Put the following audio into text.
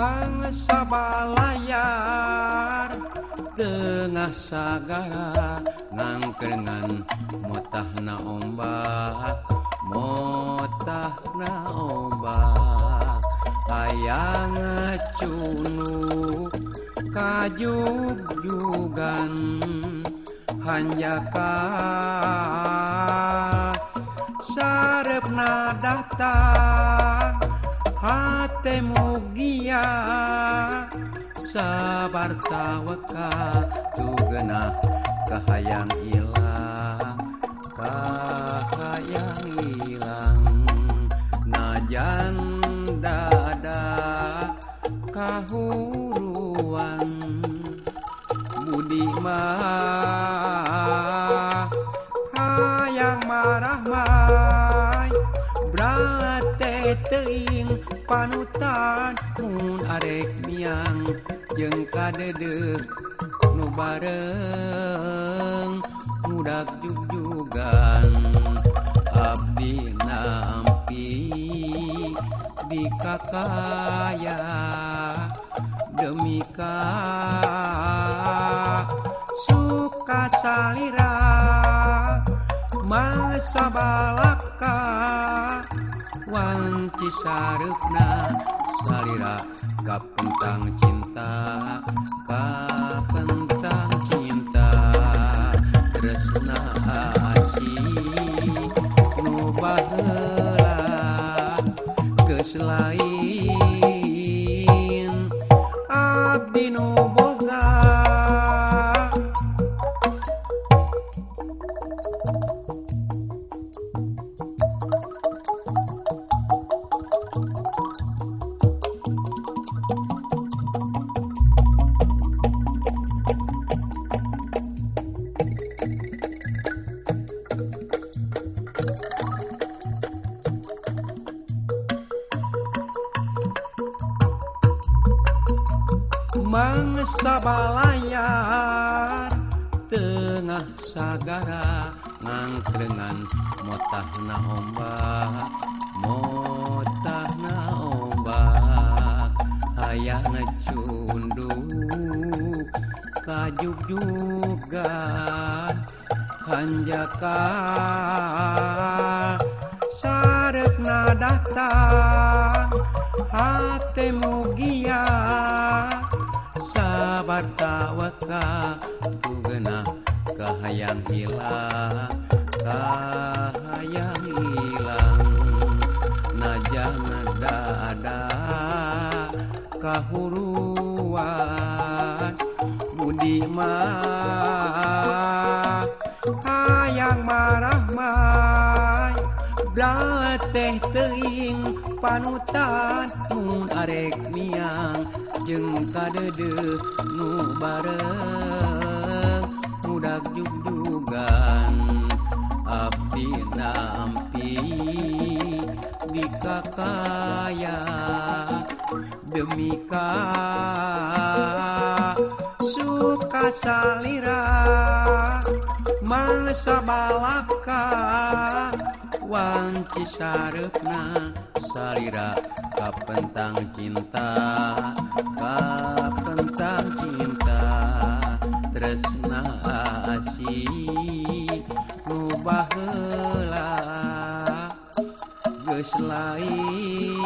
mangsabalayar Tengah sagara ngangkengan motah na ombak. Motah na ombak. Ayang cunu kajugjugan Hanjaka sarep na datang hati mugia sabar tawaka tugena kahayang ilang kahayang ilang najan dada kahuruan budi mah hayang marah mai teing panutan Mun arek miang jeung kadedek nu bareng mudak jugjugan. Abdi nampi di kakaya demi ka suka salira masa balaka. Bawang Cisarupna salira kapentang cinta kapentang cinta Kresna asih nubahlah keselain Abdi nu mangsa balayar tengah sagara ngangkrengan motahna ombak motahna ombak ayah cunduk kajuk juga. Hanjaka sarek datang hatemu giat kabartawaka tugena kahayang hilang kahayang hilang. Najah nada ada kahuruan budi mah. Hayang marah mai teh teing panutan mun arek miang jeng kadede nu bareng mudak jugdugan api nampi di kakaya. Demika suka salira mangsa balaka. Bawang Cisarepna salirira kapentang cinta kapentang cinta Tresna asih mubahlah geus lain